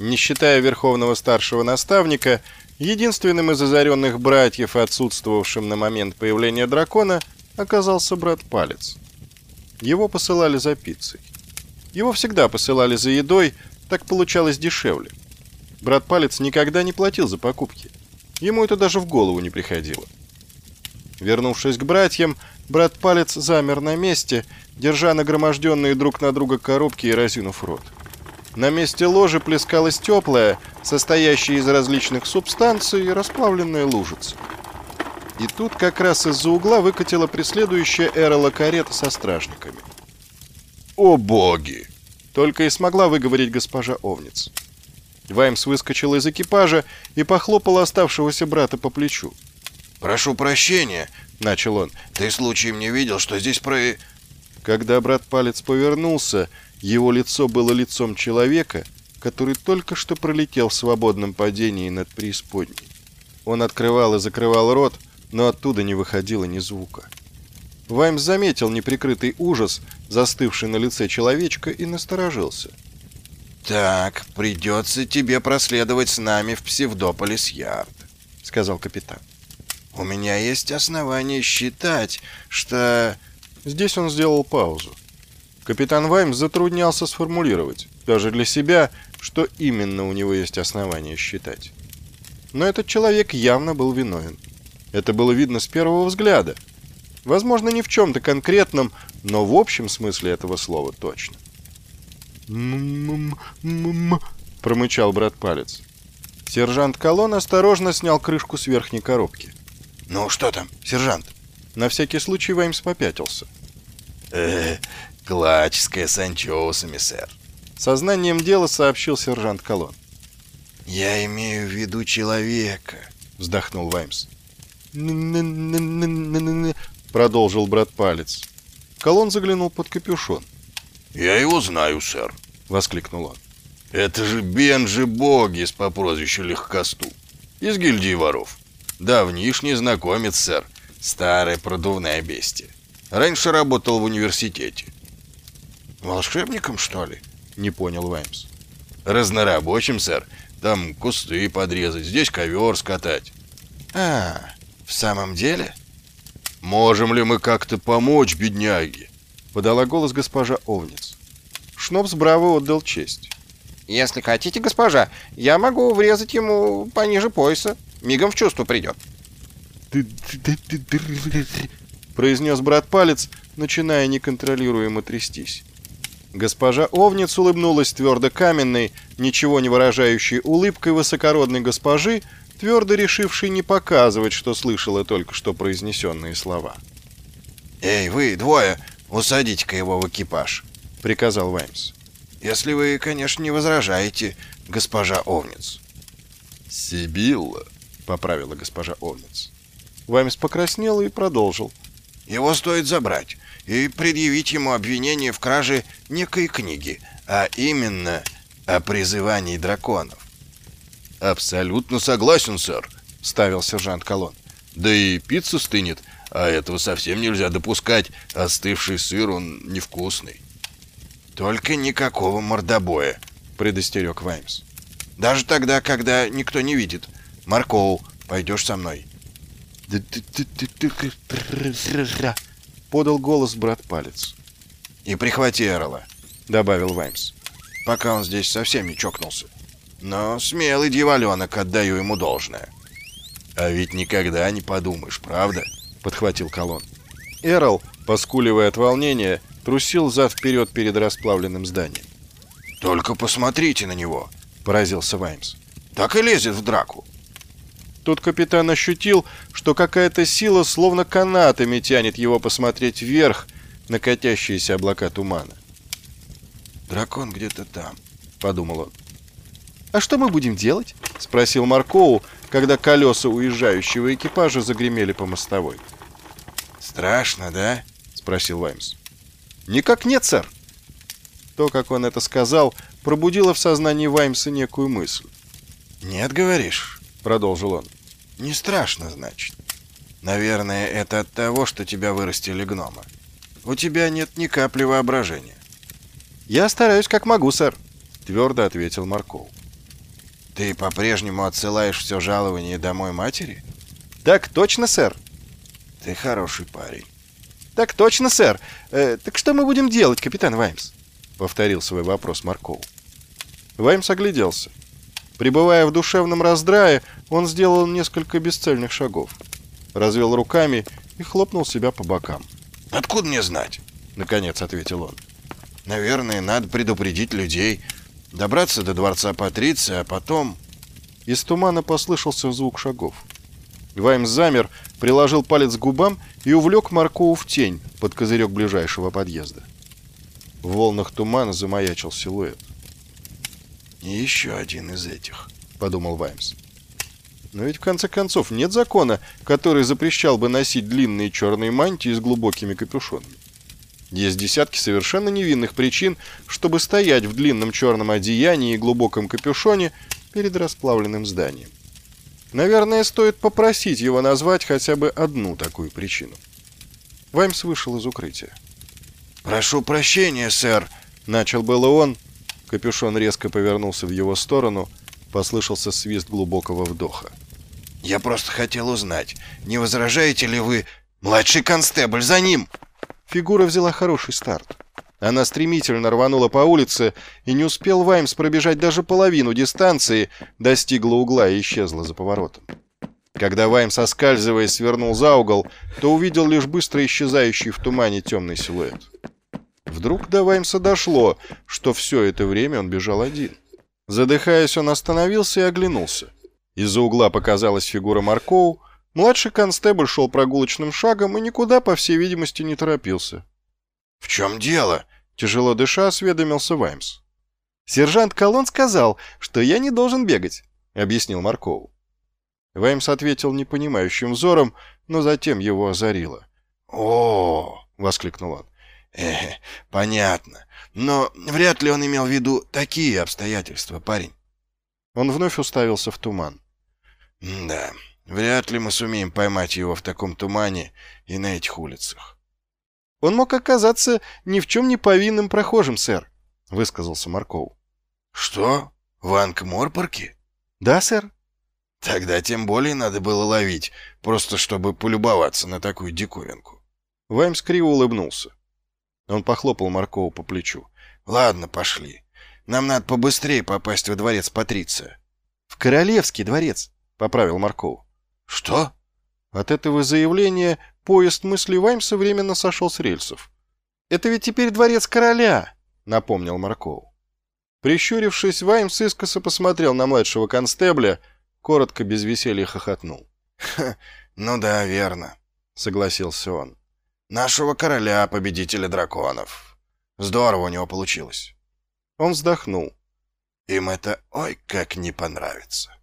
Не считая верховного старшего наставника, единственным из озаренных братьев, отсутствовавшим на момент появления дракона, оказался брат Палец. Его посылали за пиццей. Его всегда посылали за едой, так получалось дешевле. Брат Палец никогда не платил за покупки. Ему это даже в голову не приходило. Вернувшись к братьям, брат Палец замер на месте, держа нагроможденные друг на друга коробки и разинув рот. На месте ложи плескалась теплая, состоящая из различных субстанций, расплавленная лужица. И тут как раз из-за угла выкатила преследующая Эрола карета со стражниками. «О боги!» — только и смогла выговорить госпожа Овниц. Ваймс выскочил из экипажа и похлопал оставшегося брата по плечу. «Прошу прощения», — начал он. «Ты случаем не видел, что здесь про...» Когда брат Палец повернулся, его лицо было лицом человека, который только что пролетел в свободном падении над преисподней. Он открывал и закрывал рот, но оттуда не выходило ни звука. Ваймс заметил неприкрытый ужас, застывший на лице человечка, и насторожился. «Так, придется тебе проследовать с нами в Псевдополис-Ярд», — сказал капитан. «У меня есть основания считать, что...» Здесь он сделал паузу. Капитан Ваймс затруднялся сформулировать, даже для себя, что именно у него есть основания считать. Но этот человек явно был виновен. Это было видно с первого взгляда. Возможно, не в чем-то конкретном, но в общем смысле этого слова точно. «М-м-м-м-м», промычал брат Палец. Сержант Колон осторожно снял крышку с верхней коробки. «Ну, что там, сержант?» На всякий случай Ваймс попятился. «Э, клачская с анчоусами, сэр», — сознанием дела сообщил сержант Колон. «Я имею в виду человека», — вздохнул Ваймс. продолжил брат Палец. Колон заглянул под капюшон. «Я его знаю, сэр», — воскликнул он. «Это же Бенджи Богис по прозвищу Легкоступ. Из гильдии воров. Давнишний знакомец, сэр. Старая продувная бестия. Раньше работал в университете». «Волшебником, что ли?» — не понял Ваймс. «Разнорабочим, сэр. Там кусты подрезать, здесь ковер скатать». «А, в самом деле?» «Можем ли мы как-то помочь, бедняге?» — подала голос госпожа Овниц. Шнопс браво отдал честь. «Если хотите, госпожа, я могу врезать ему пониже пояса. Мигом в чувство придет». произнес брат Палец, начиная неконтролируемо трястись. Госпожа Овниц улыбнулась твердо каменной, ничего не выражающей улыбкой высокородной госпожи, твердо решившей не показывать, что слышала только что произнесенные слова. «Эй, вы двое, «Усадите-ка его в экипаж», — приказал Ваймс. «Если вы, конечно, не возражаете, госпожа Овниц». «Сибилла», — поправила госпожа Овниц. Ваймс покраснел и продолжил. «Его стоит забрать и предъявить ему обвинение в краже некой книги, а именно о призывании драконов». «Абсолютно согласен, сэр», — ставил сержант Колон. «Да и пицца стынет, а этого совсем нельзя допускать. Остывший сыр, он невкусный. «Только никакого мордобоя», — предостерег Ваймс. «Даже тогда, когда никто не видит. Маркоу, пойдешь со мной?» Подал голос брат Палец. «И прихвати Эрла», — добавил Ваймс. «Пока он здесь совсем не чокнулся. Но смелый дьяволенок, отдаю ему должное». «А ведь никогда не подумаешь, правда?» — подхватил колонн. Эрл, поскуливая от волнения, трусил зад-вперед перед расплавленным зданием. «Только посмотрите на него!» — поразился Ваймс. «Так и лезет в драку!» Тут капитан ощутил, что какая-то сила словно канатами тянет его посмотреть вверх на катящиеся облака тумана. «Дракон где-то там», — подумал он. «А что мы будем делать?» — спросил Маркоу, когда колеса уезжающего экипажа загремели по мостовой. «Страшно, да?» — спросил Ваймс. «Никак нет, сэр». То, как он это сказал, пробудило в сознании Ваймса некую мысль. «Нет, говоришь?» — продолжил он. «Не страшно, значит. Наверное, это от того, что тебя вырастили гномы. У тебя нет ни капли воображения». «Я стараюсь как могу, сэр», — твердо ответил Марков. Ты по-прежнему отсылаешь все жалование домой матери? Так точно, сэр. Ты хороший парень. Так точно, сэр. Э, так что мы будем делать, капитан Ваймс? Повторил свой вопрос Марков. Ваймс огляделся. Пребывая в душевном раздрае, он сделал несколько бесцельных шагов. Развел руками и хлопнул себя по бокам. «Откуда мне знать?» — наконец ответил он. «Наверное, надо предупредить людей, добраться до дворца Патриция, а потом...» Из тумана послышался звук шагов. Ваймс замер, приложил палец к губам и увлек Маркову в тень под козырек ближайшего подъезда. В волнах тумана замаячил силуэт. «И еще один из этих», — подумал Ваймс. Но ведь в конце концов нет закона, который запрещал бы носить длинные черные мантии с глубокими капюшонами. Есть десятки совершенно невинных причин, чтобы стоять в длинном черном одеянии и глубоком капюшоне перед расплавленным зданием. Наверное, стоит попросить его назвать хотя бы одну такую причину. Ваймс вышел из укрытия. «Прошу прощения, сэр», — начал было он. Капюшон резко повернулся в его сторону, послышался свист глубокого вдоха. «Я просто хотел узнать, не возражаете ли вы... Младший констебль, за ним!» Фигура взяла хороший старт. Она стремительно рванула по улице, и не успел Ваймс пробежать даже половину дистанции, достигла угла и исчезла за поворотом. Когда Ваймс, оскальзываясь, свернул за угол, то увидел лишь быстро исчезающий в тумане темный силуэт. Вдруг до Ваймса дошло, что все это время он бежал один. Задыхаясь, он остановился и оглянулся. Из-за угла показалась фигура Маркоу. Младший констебль шел прогулочным шагом и никуда, по всей видимости, не торопился. «В чем дело?» — тяжело дыша осведомился Ваймс. «Сержант Колон сказал, что я не должен бегать», — объяснил Маркоу. Ваймс ответил непонимающим взором, но затем его озарило. «О!» — воскликнул он. «Э, понятно. Но вряд ли он имел в виду такие обстоятельства, парень». Он вновь уставился в туман. «Да, вряд ли мы сумеем поймать его в таком тумане и на этих улицах. Он мог оказаться ни в чем не повинным прохожим, сэр, — высказался Марков. — Что? В Анкморпорке? — Да, сэр. — Тогда тем более надо было ловить, просто чтобы полюбоваться на такую диковинку. Ваймс криво улыбнулся. Он похлопал Маркову по плечу. — Ладно, пошли. Нам надо побыстрее попасть во дворец Патриция. — В Королевский дворец, — поправил Марков. — Что? От этого заявления поезд мысли Ваймса временно сошел с рельсов. «Это ведь теперь дворец короля», — напомнил Марков. Прищурившись, Ваймс искоса посмотрел на младшего констебля, коротко без веселья хохотнул. «Ну да, верно», — согласился он. «Нашего короля, победителя драконов. Здорово у него получилось». Он вздохнул. «Им это ой как не понравится».